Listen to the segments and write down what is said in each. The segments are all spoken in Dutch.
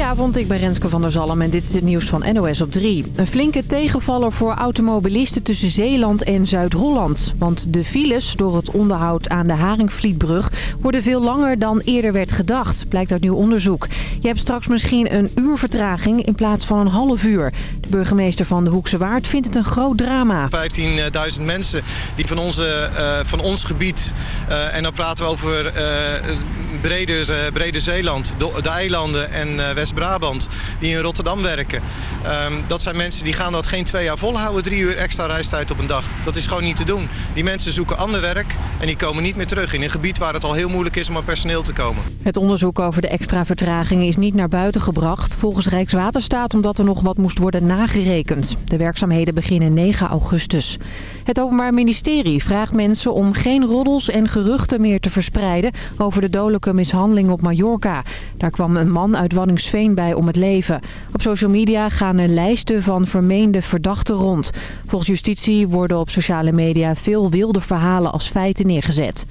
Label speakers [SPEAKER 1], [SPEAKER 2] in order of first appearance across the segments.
[SPEAKER 1] Goedenavond, ik ben Renske van der Zalm en dit is het nieuws van NOS op 3. Een flinke tegenvaller voor automobilisten tussen Zeeland en Zuid-Holland. Want de files door het onderhoud aan de Haringvlietbrug worden veel langer dan eerder werd gedacht, blijkt uit nieuw onderzoek. Je hebt straks misschien een uur vertraging in plaats van een half uur. De burgemeester van de Hoekse Waard vindt het een groot drama.
[SPEAKER 2] 15.000 mensen die van, onze, uh, van ons gebied, uh, en dan praten we over brede, brede Zeeland, de, de eilanden en West-Brabant, die in Rotterdam werken. Um, dat zijn mensen die gaan dat geen twee jaar volhouden, drie uur extra reistijd op een dag. Dat is gewoon niet te doen. Die mensen zoeken ander werk en die komen niet meer terug in een gebied waar het al heel moeilijk is om aan personeel te komen.
[SPEAKER 1] Het onderzoek over de extra vertraging is niet naar buiten gebracht. Volgens Rijkswaterstaat omdat er nog wat moest worden nagerekend. De werkzaamheden beginnen 9 augustus. Het Openbaar Ministerie vraagt mensen om geen roddels en geruchten meer te verspreiden over de dodelijke mishandeling op Mallorca. Daar kwam een man uit Wanningsveen bij om het leven. Op social media gaan er lijsten van vermeende verdachten rond. Volgens justitie worden op sociale media veel wilde verhalen als feiten neergezet.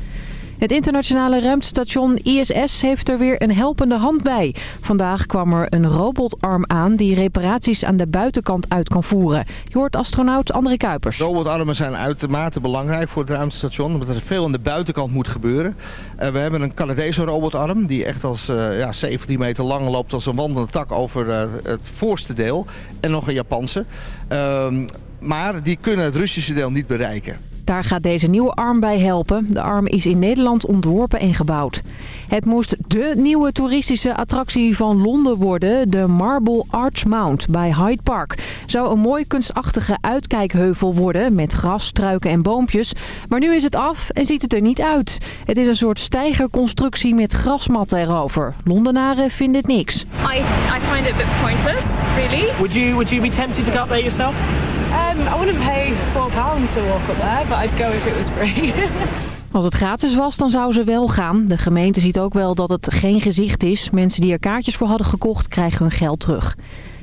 [SPEAKER 1] Het internationale ruimtestation ISS heeft er weer een helpende hand bij. Vandaag kwam er een robotarm aan die reparaties aan de buitenkant uit kan voeren. Je hoort astronaut André Kuipers.
[SPEAKER 3] Robotarmen zijn uitermate belangrijk voor het ruimtestation. Omdat er veel aan de buitenkant moet gebeuren. Uh, we hebben een Canadese robotarm die echt als uh, ja, 17 meter lang loopt als een wandelende tak over uh, het voorste deel. En nog een Japanse. Ehm, maar die kunnen het Russische deel niet bereiken.
[SPEAKER 1] Daar gaat deze nieuwe arm bij helpen. De arm is in Nederland ontworpen en gebouwd. Het moest de nieuwe toeristische attractie van Londen worden. De Marble Arch Mount bij Hyde Park. Zou een mooi kunstachtige uitkijkheuvel worden met gras, struiken en boompjes. Maar nu is het af en ziet het er niet uit. Het is een soort steigerconstructie met grasmatten erover. Londenaren vinden het niks.
[SPEAKER 4] I, I find it a bit pointless, really.
[SPEAKER 5] Would you, would you be tempted to go up there yourself?
[SPEAKER 4] Um, I wouldn't pay £4 to walk up there, but I'd go if it was free.
[SPEAKER 1] Als het gratis was, dan zou ze wel gaan. De gemeente ziet ook wel dat het geen gezicht is. Mensen die er kaartjes voor hadden gekocht, krijgen hun geld terug.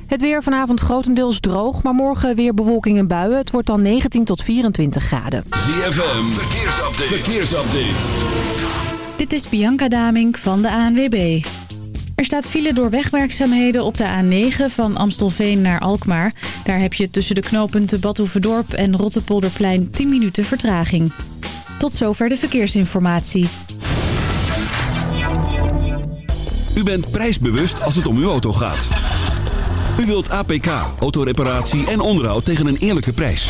[SPEAKER 1] Het weer vanavond grotendeels droog, maar morgen weer bewolking en buien. Het wordt dan 19 tot 24 graden.
[SPEAKER 6] ZFM, verkeersupdate. verkeersupdate.
[SPEAKER 7] Dit is Bianca Damink van de ANWB. Er staat file door wegwerkzaamheden op de A9 van Amstelveen naar Alkmaar. Daar heb je tussen de knooppunten Badhoevedorp en Rottepolderplein 10 minuten vertraging. Tot zover de verkeersinformatie.
[SPEAKER 6] U bent prijsbewust als het om uw auto gaat. U wilt APK, autoreparatie en onderhoud tegen een eerlijke prijs.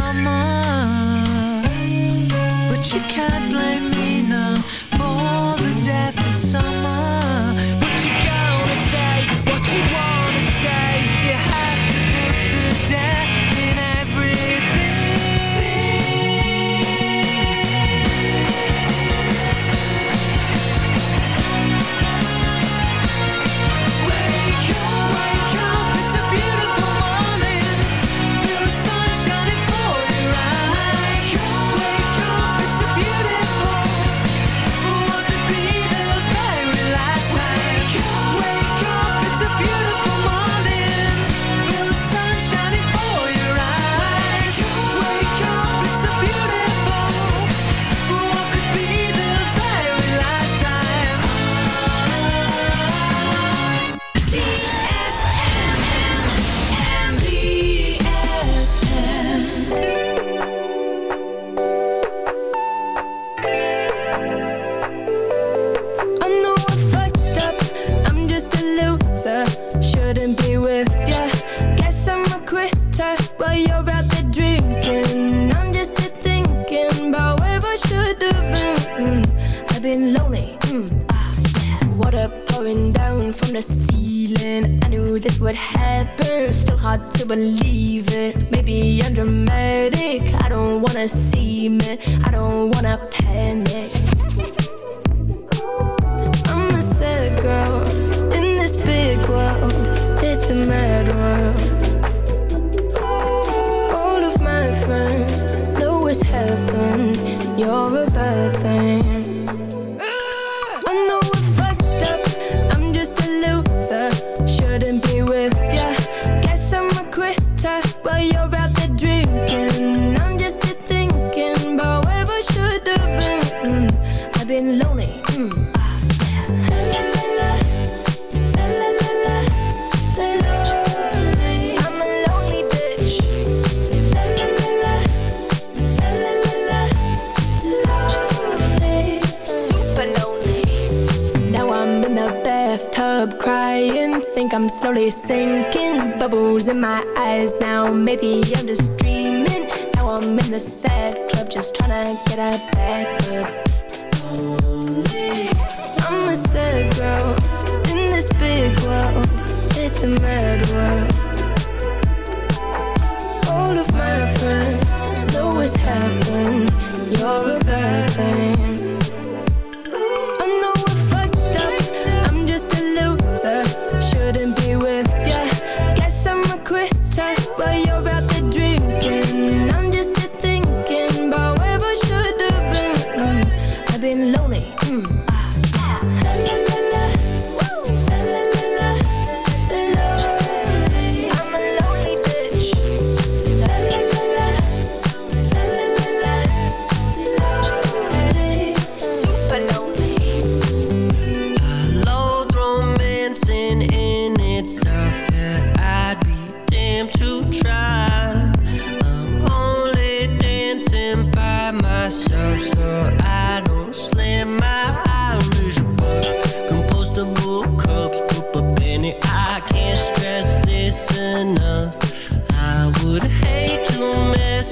[SPEAKER 8] summer But you can't blame me now For the death of summer sinking, bubbles in my eyes now. Maybe I'm just dreaming. Now I'm in the sad club, just trying to get her back up. I'm a sad girl in this big world. It's a mad world.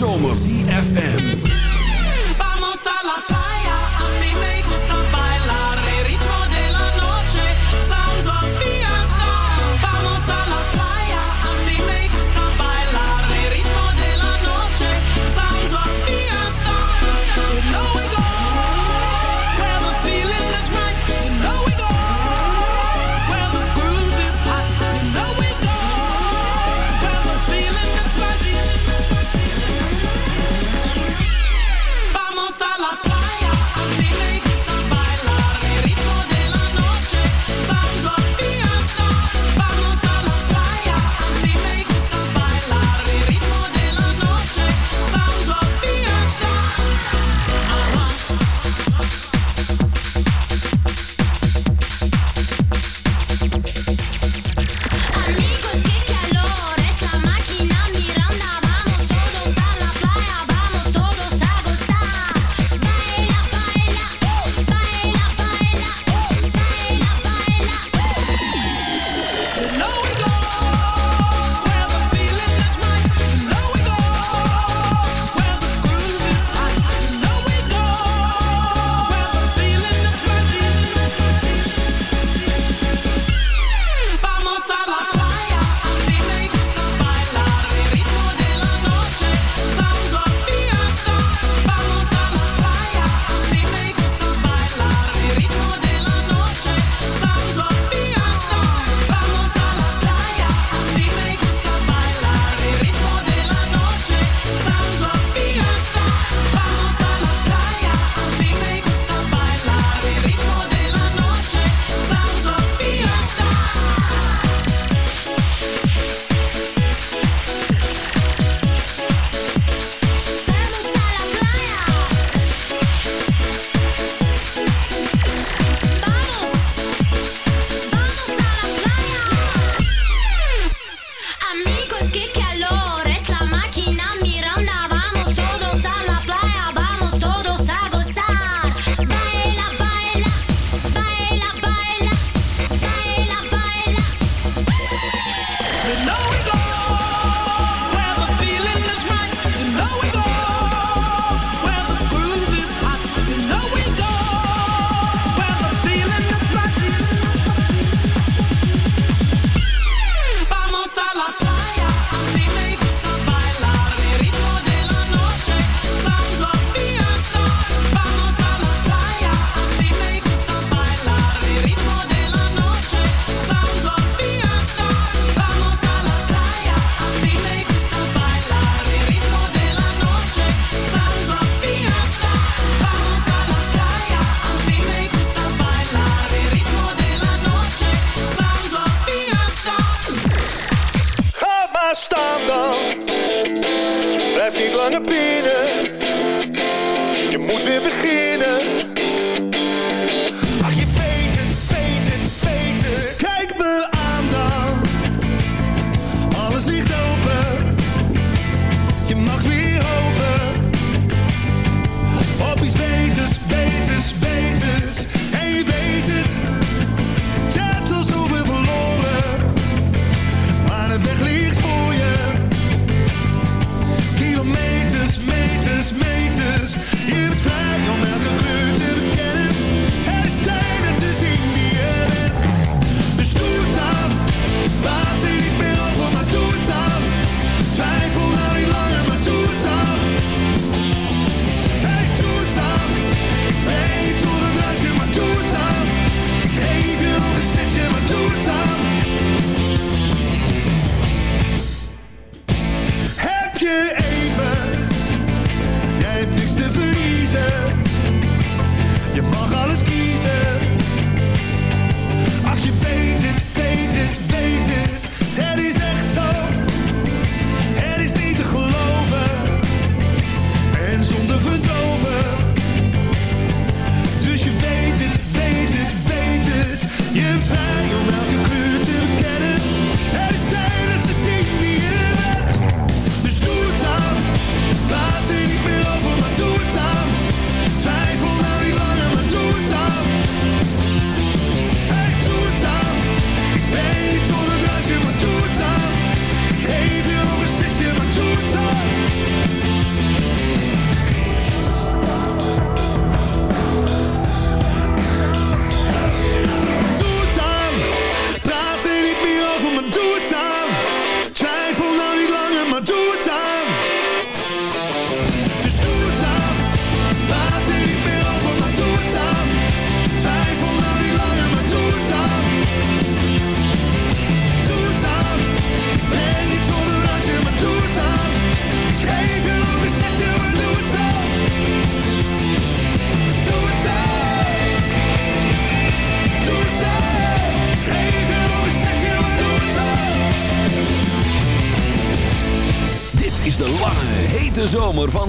[SPEAKER 9] Zomer.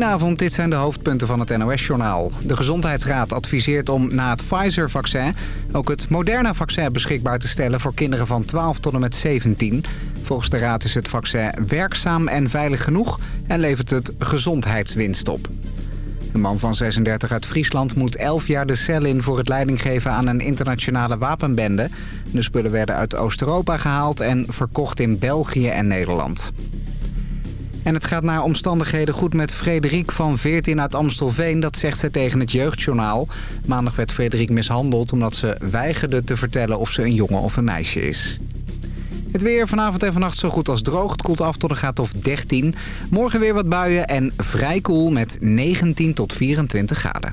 [SPEAKER 10] Goedenavond, dit zijn de hoofdpunten van het NOS-journaal. De Gezondheidsraad adviseert om na het Pfizer-vaccin... ook het Moderna-vaccin beschikbaar te stellen voor kinderen van 12 tot en met 17. Volgens de raad is het vaccin werkzaam en veilig genoeg... en levert het gezondheidswinst op. Een man van 36 uit Friesland moet 11 jaar de cel in voor het leiding geven aan een internationale wapenbende. De spullen werden uit Oost-Europa gehaald en verkocht in België en Nederland. En het gaat naar omstandigheden goed met Frederik van 14 uit Amstelveen. Dat zegt ze tegen het Jeugdjournaal. Maandag werd Frederik mishandeld omdat ze weigerde te vertellen of ze een jongen of een meisje is. Het weer vanavond en vannacht zo goed als droog. Het koelt af tot een graad of 13. Morgen weer wat buien en vrij koel met 19 tot 24 graden.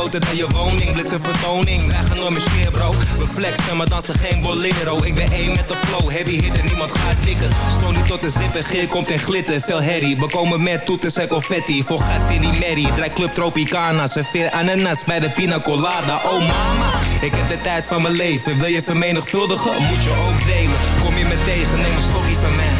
[SPEAKER 11] groter dan je woning, Blitse vertoning Wij gaan nooit meer sfeer bro, we flexen maar dansen geen bolero. Ik ben één met de flow, heavy hitter, niemand gaat tikken. Stoon niet tot de zippen, geer komt en glitter, veel herrie. We komen met toeters en confetti, voor gas in die club Tropicana, serveer ananas bij de pina colada. Oh mama, ik heb de tijd van mijn leven. Wil je vermenigvuldigen, moet je ook delen. Kom je me tegen, neem een slokje van mij.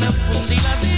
[SPEAKER 12] de
[SPEAKER 13] fundila de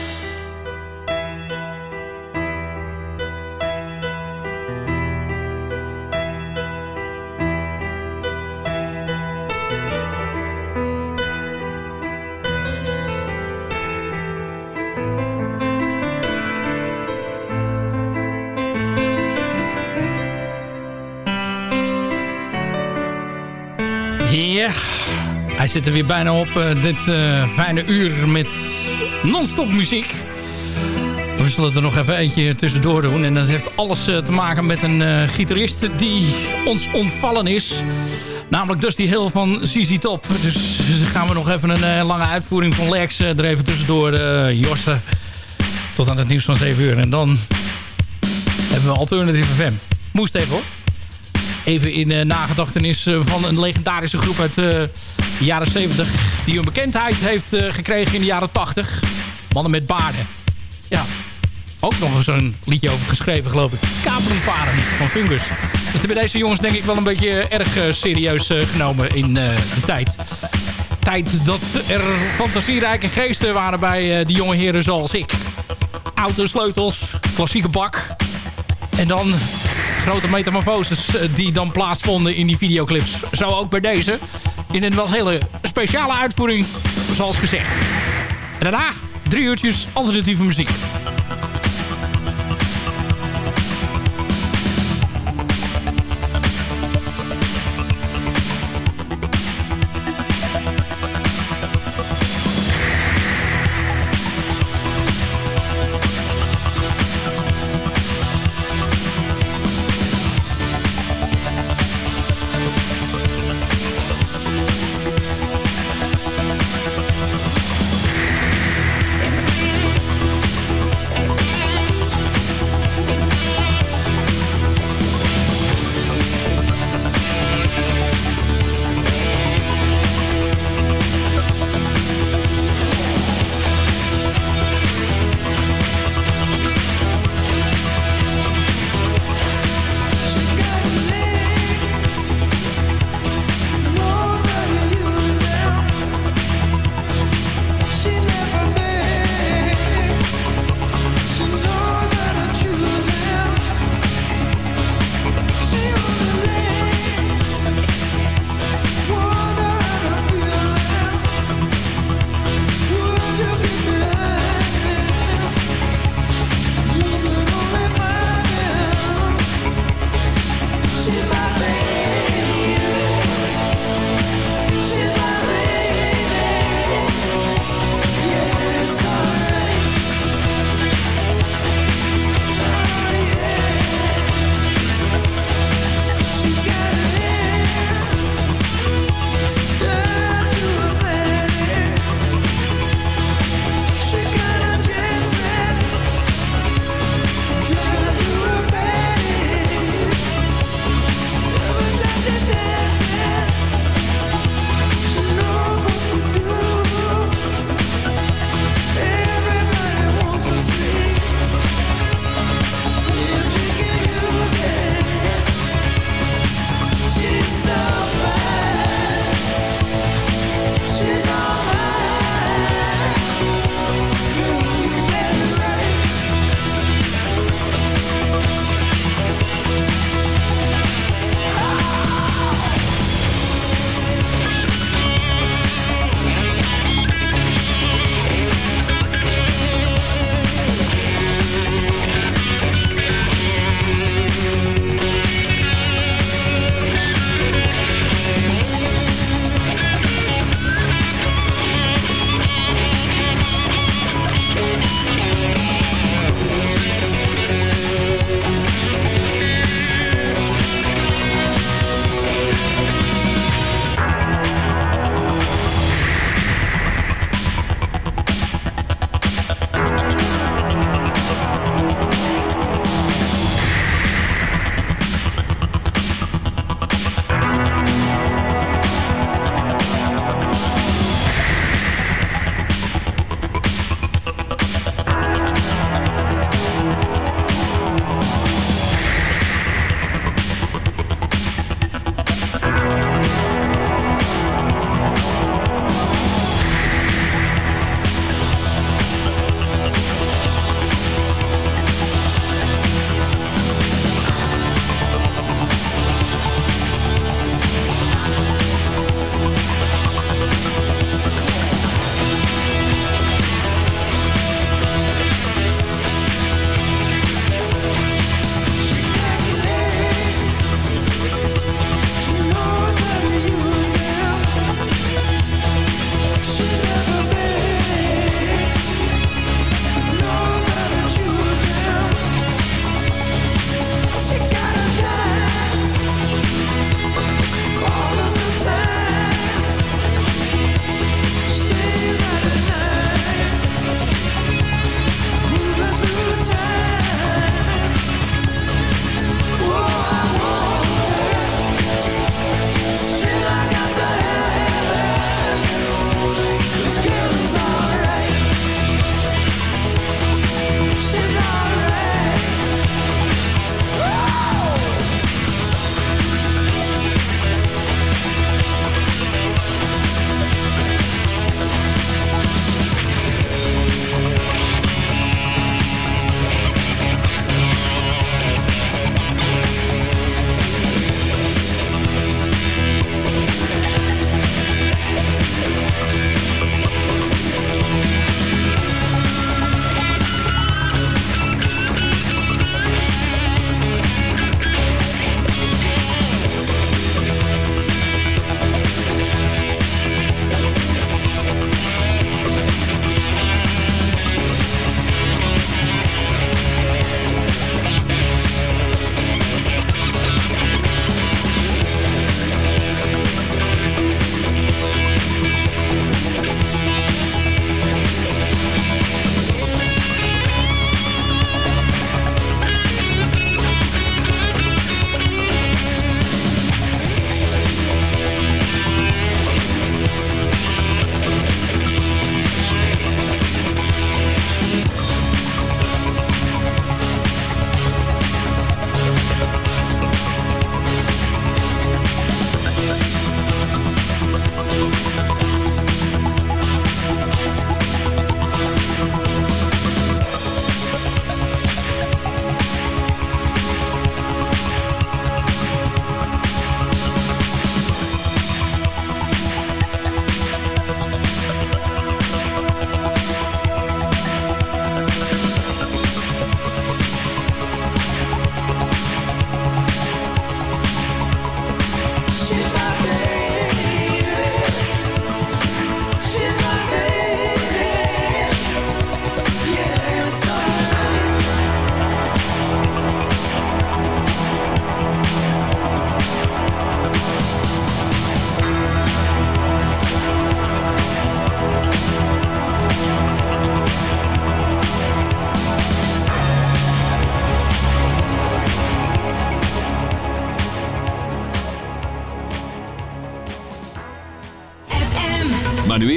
[SPEAKER 14] Zit er weer bijna op. eh, dit eh, fijne uur met non-stop muziek. We zullen er nog even eentje tussendoor doen. En dat heeft alles eh, te maken met een gitarist die ons ontvallen is. Namelijk Dusty Hill van ZZ Top. Dus gaan we nog even een lange uitvoering van Lex er even tussendoor jossen. Tot aan het nieuws van 7 uur. En dan hebben we Alternative FM. Moest even hoor. Even in uh, nagedachtenis van een legendarische groep uit jaren 70. Die een bekendheid heeft uh, gekregen in de jaren 80. Mannen met baarden. Ja, ook nog eens een liedje over geschreven geloof ik. Kaperingparen van Fungus. Dat hebben deze jongens denk ik wel een beetje erg serieus genomen in de tijd. Tijd dat er fantasierijke geesten waren bij die jonge heren zoals ik. Autosleutels, klassieke bak. En dan grote metamorfoses die dan plaatsvonden in die videoclips. Zo ook bij deze. In een wel hele speciale uitvoering, zoals gezegd. En daarna drie uurtjes alternatieve muziek.